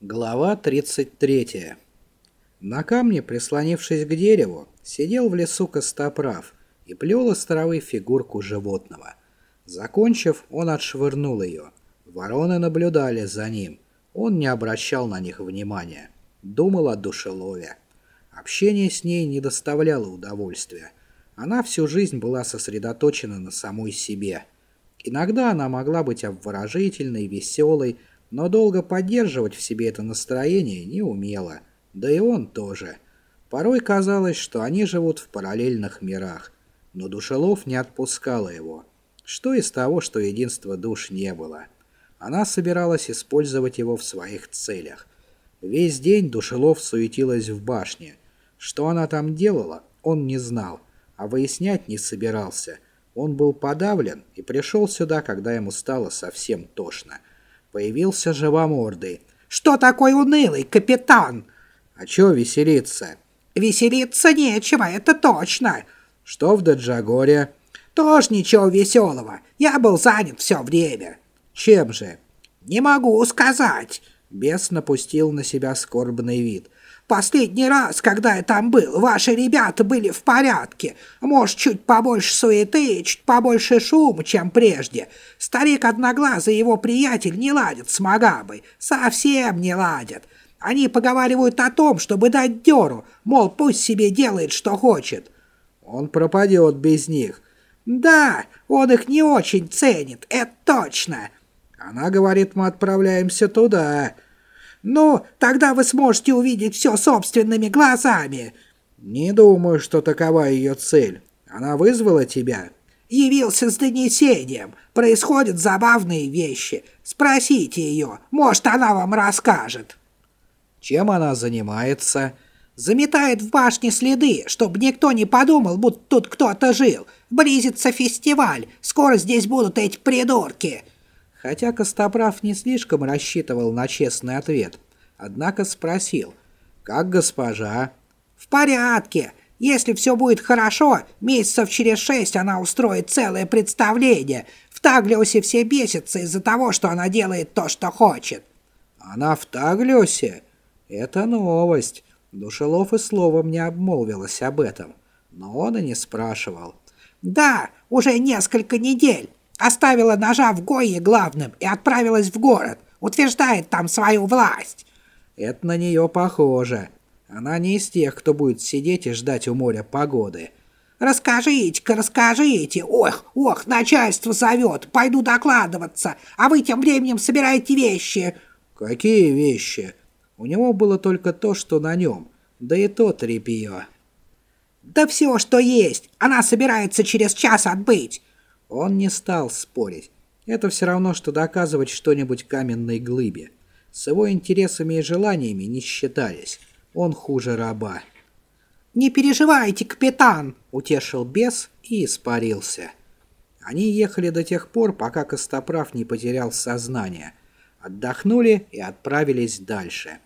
Глава 33. На камне, прислонившись к дереву, сидел в лесу костоправ и плел из травы фигурку животного. Закончив, он отшвырнул ее. Вороны наблюдали за ним. Он не обращал на них внимания. Думал о душелове. Общение с ней не доставляло удовольствия. Она всю жизнь была сосредоточена на самой себе. Иногда она могла быть обворожительной, веселой, но долго поддерживать в себе это настроение не умела. Да и он тоже. Порой казалось, что они живут в параллельных мирах. Но Душелов не отпускала его. Что из того, что единства душ не было? Она собиралась использовать его в своих целях. Весь день Душелов суетилась в башне. Что она там делала, он не знал, а выяснять не собирался. Он был подавлен и пришел сюда, когда ему стало совсем тошно. Появился живомордый. «Что такой унылый, капитан?» «А чё веселиться?» «Веселиться нечего, это точно!» «Что в Даджагоре?» «Тоже ничего веселого. Я был занят все время». «Чем же?» «Не могу сказать». Бес напустил на себя скорбный вид. Последний раз, когда я там был, ваши ребята были в порядке. Может, чуть побольше суеты, чуть побольше шума, чем прежде. Старик Одноглазый и его приятель не ладят с Магабой. Совсем не ладят. Они поговаривают о том, чтобы дать дёру, мол, пусть себе делает, что хочет. Он пропадет без них. Да, он их не очень ценит, это точно. Она говорит, мы отправляемся туда. «Ну, тогда вы сможете увидеть все собственными глазами». «Не думаю, что такова ее цель. Она вызвала тебя?» «Явился с донесением. Происходят забавные вещи. Спросите ее, может, она вам расскажет». «Чем она занимается?» «Заметает в башне следы, чтобы никто не подумал, будто тут кто-то жил. Близится фестиваль. Скоро здесь будут эти придурки». Хотя Костоправ не слишком рассчитывал на честный ответ, однако спросил, «Как госпожа?» «В порядке. Если все будет хорошо, месяцев через шесть она устроит целое представление. В Таглиосе все бесятся из-за того, что она делает то, что хочет». «Она в Таглиосе? Это новость». Душелов и словом не обмолвилась об этом, но он и не спрашивал. «Да, уже несколько недель. Оставила ножа в Гойе главным и отправилась в город. Утверждает там свою власть. Это на нее похоже. Она не из тех, кто будет сидеть и ждать у моря погоды. «Расскажите-ка, расскажите! Ох, ох, начальство зовет! Пойду докладываться! А вы тем временем собираете вещи!» «Какие вещи?» У него было только то, что на нем, да и то тряпье. «Да все, что есть! Она собирается через час отбыть! Он не стал спорить. Это все равно, что доказывать что-нибудь каменной глыбе. С его интересами и желаниями не считались. Он хуже раба. «Не переживайте, капитан!» — утешил бес и испарился. Они ехали до тех пор, пока Костоправ не потерял сознание. Отдохнули и отправились дальше.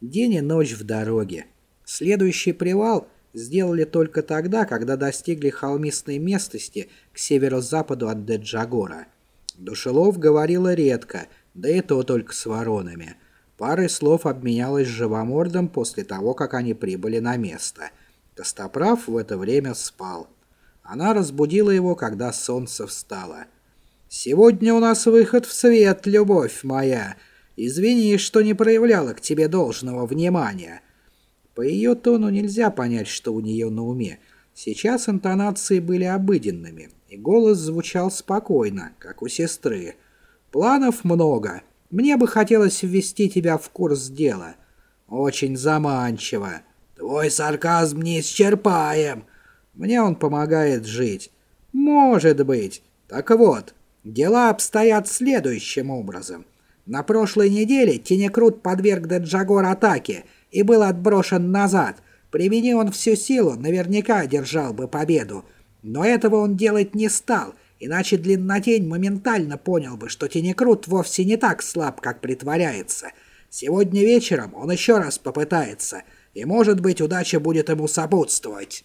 День и ночь в дороге. Следующий привал сделали только тогда, когда достигли холмистной местности к северо-западу от Деджагора. Душелов говорила редко, да и то только с воронами. Парой слов обменялась с живомордом после того, как они прибыли на место. Костоправ в это время спал. Она разбудила его, когда солнце встало. «Сегодня у нас выход в свет, любовь моя. Извини, что не проявляла к тебе должного внимания». По ее тону нельзя понять, что у нее на уме. Сейчас интонации были обыденными, и голос звучал спокойно, как у сестры. «Планов много. Мне бы хотелось ввести тебя в курс дела. Очень заманчиво. Твой сарказм неисчерпаем. Мне он помогает жить. Может быть. Так вот, дела обстоят следующим образом. На прошлой неделе Тенекрут подверг Деджагор атаке — и был отброшен назад. Примени он всю силу, наверняка одержал бы победу. Но этого он делать не стал, иначе Длиннотень моментально понял бы, что Тенекрут вовсе не так слаб, как притворяется. Сегодня вечером он еще раз попытается, и, может быть, удача будет ему сопутствовать.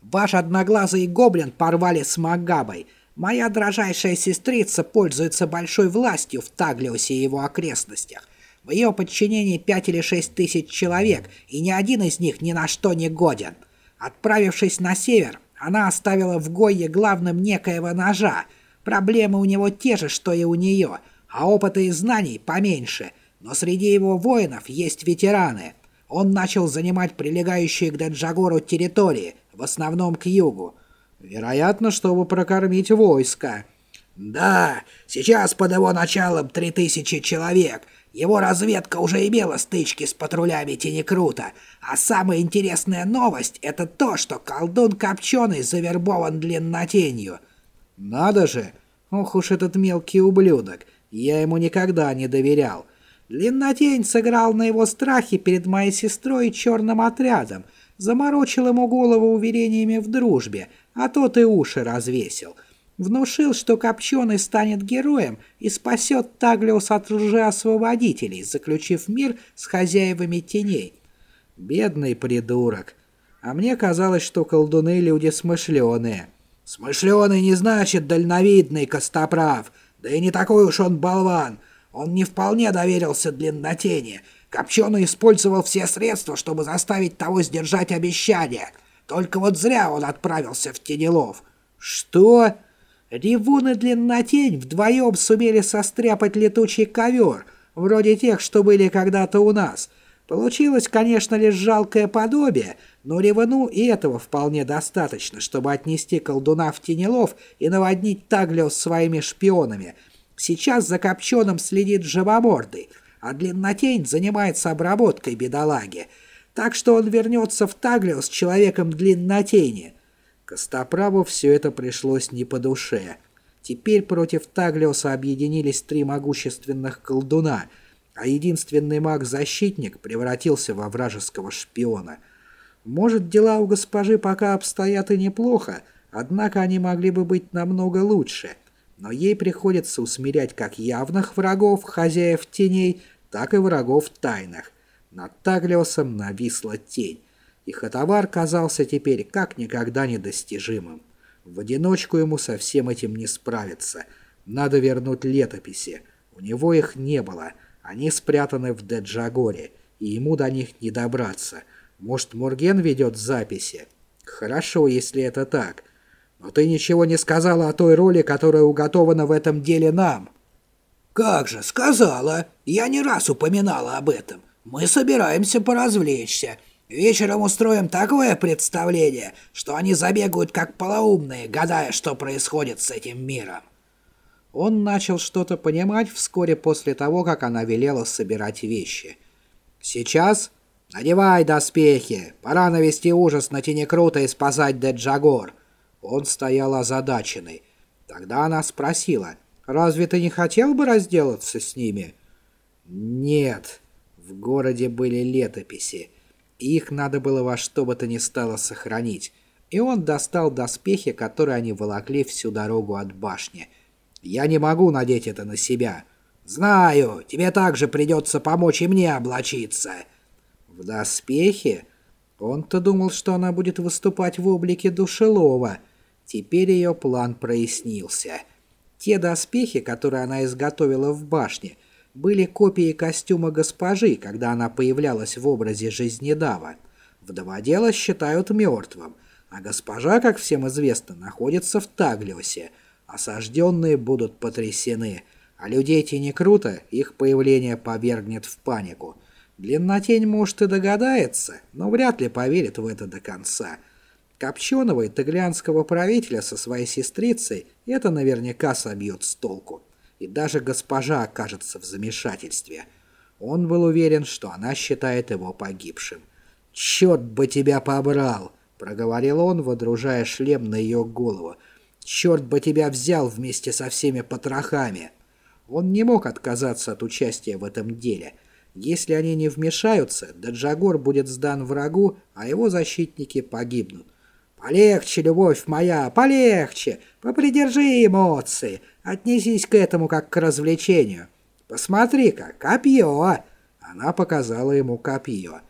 Ваш одноглазый гоблин порвали с Магабой. Моя дрожайшая сестрица пользуется большой властью в Таглиусе и его окрестностях. В ее подчинении пять или шесть тысяч человек, и ни один из них ни на что не годен. Отправившись на север, она оставила в Гойе главным некоего ножа. Проблемы у него те же, что и у нее, а опыта и знаний поменьше. Но среди его воинов есть ветераны. Он начал занимать прилегающие к Даджагору территории, в основном к югу. Вероятно, чтобы прокормить войско. Да, сейчас под его началом три тысячи человек. Его разведка уже имела стычки с патрулями Тенекрута. А самая интересная новость — это то, что колдун Копченый завербован длиннотенью. Надо же! Ох уж этот мелкий ублюдок. Я ему никогда не доверял. Длиннотень сыграл на его страхе перед моей сестрой и черным отрядом. Заморочил ему голову уверениями в дружбе, а тот и уши развесил. Внушил, что Копченый станет героем и спасет Таглиус от лжеосвободителей, заключив мир с хозяевами теней. Бедный придурок. А мне казалось, что колдуны люди смышленые. Смышленый не значит дальновидный костоправ. Да и не такой уж он болван. Он не вполне доверился длиннотени. Копченый использовал все средства, чтобы заставить того сдержать обещание. Только вот зря он отправился в Тенелов. Что? Ревун и Длиннотень вдвоем сумели состряпать летучий ковер, вроде тех, что были когда-то у нас. Получилось, конечно, лишь жалкое подобие, но Ревуну и этого вполне достаточно, чтобы отнести колдуна в Тенелов и наводнить Таглиус своими шпионами. Сейчас за Копченым следит Живомордый, а Длиннотень занимается обработкой бедолаги. Так что он вернется в Таглиус человеком Длиннотени. Костоправу все это пришлось не по душе. Теперь против Таглиоса объединились три могущественных колдуна, а единственный маг-защитник превратился во вражеского шпиона. Может, дела у госпожи пока обстоят и неплохо, однако они могли бы быть намного лучше. Но ей приходится усмирять как явных врагов, хозяев теней, так и врагов тайных. Над Таглиосом нависла тень и Хатавар казался теперь как никогда недостижимым. В одиночку ему со всем этим не справиться. Надо вернуть летописи. У него их не было. Они спрятаны в Деджагоре, и ему до них не добраться. Может, Мурген ведет записи? Хорошо, если это так. Но ты ничего не сказала о той роли, которая уготована в этом деле нам. Как же, сказала. Я не раз упоминала об этом. Мы собираемся поразвлечься. Вечером устроим такое представление, что они забегают как полоумные, гадая, что происходит с этим миром. Он начал что-то понимать вскоре после того, как она велела собирать вещи. «Сейчас? Надевай доспехи! Пора навести ужас на Тенекрута и спасать Деджагор!» Он стоял озадаченный. Тогда она спросила, «Разве ты не хотел бы разделаться с ними?» «Нет». В городе были летописи их надо было во что бы то ни стало сохранить. И он достал доспехи, которые они волокли всю дорогу от башни. «Я не могу надеть это на себя». «Знаю, тебе также придется помочь и мне облачиться». «В доспехи?» Он-то думал, что она будет выступать в облике душелова. Теперь ее план прояснился. Те доспехи, которые она изготовила в башне, были копии костюма госпожи, когда она появлялась в образе жизнедава. Вдоводела считают мертвым, а госпожа, как всем известно, находится в Таглиосе. Осажденные будут потрясены, а людей тени круто их появление повергнет в панику. Длиннотень, может, и догадается, но вряд ли поверит в это до конца. Копченого и таглианского правителя со своей сестрицей это наверняка собьет с толку и даже госпожа окажется в замешательстве. Он был уверен, что она считает его погибшим. «Черт бы тебя побрал!» — проговорил он, водружая шлем на ее голову. «Черт бы тебя взял вместе со всеми потрохами!» Он не мог отказаться от участия в этом деле. Если они не вмешаются, Даджагор будет сдан врагу, а его защитники погибнут. «Полегче, любовь моя, полегче! Попридержи эмоции! Отнесись к этому как к развлечению. Посмотри-ка, копье!» Она показала ему копье.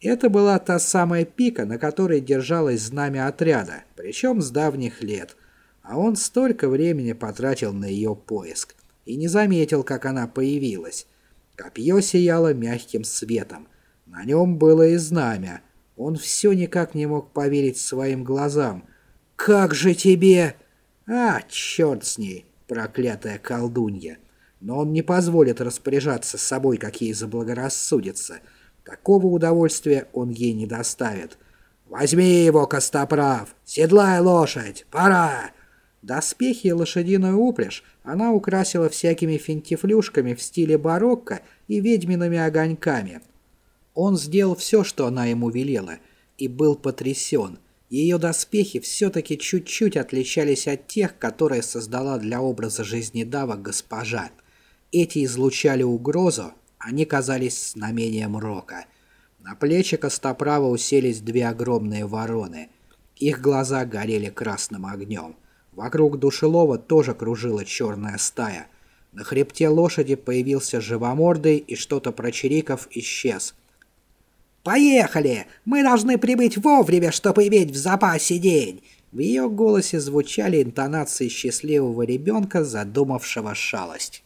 Это была та самая пика, на которой держалось знамя отряда, причем с давних лет. А он столько времени потратил на ее поиск и не заметил, как она появилась. Копье сияло мягким светом. На нем было и знамя. Он все никак не мог поверить своим глазам. «Как же тебе...» «А, черт с ней, проклятая колдунья!» Но он не позволит распоряжаться собой, как ей заблагорассудится. Такого удовольствия он ей не доставит. «Возьми его, Костоправ! Седлай лошадь! Пора!» Доспехи и лошадиную упряжь она украсила всякими финтифлюшками в стиле барокко и ведьмиными огоньками. Он сделал все, что она ему велела, и был потрясен. Ее доспехи все-таки чуть-чуть отличались от тех, которые создала для образа жизнедава госпожа. Эти излучали угрозу, они казались знамением рока. На плечи Костоправа уселись две огромные вороны. Их глаза горели красным огнем. Вокруг душелова тоже кружила черная стая. На хребте лошади появился живомордый и что-то прочириков исчез. «Поехали! Мы должны прибыть вовремя, чтобы иметь в запасе день!» В ее голосе звучали интонации счастливого ребенка, задумавшего шалость.